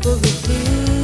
todos os.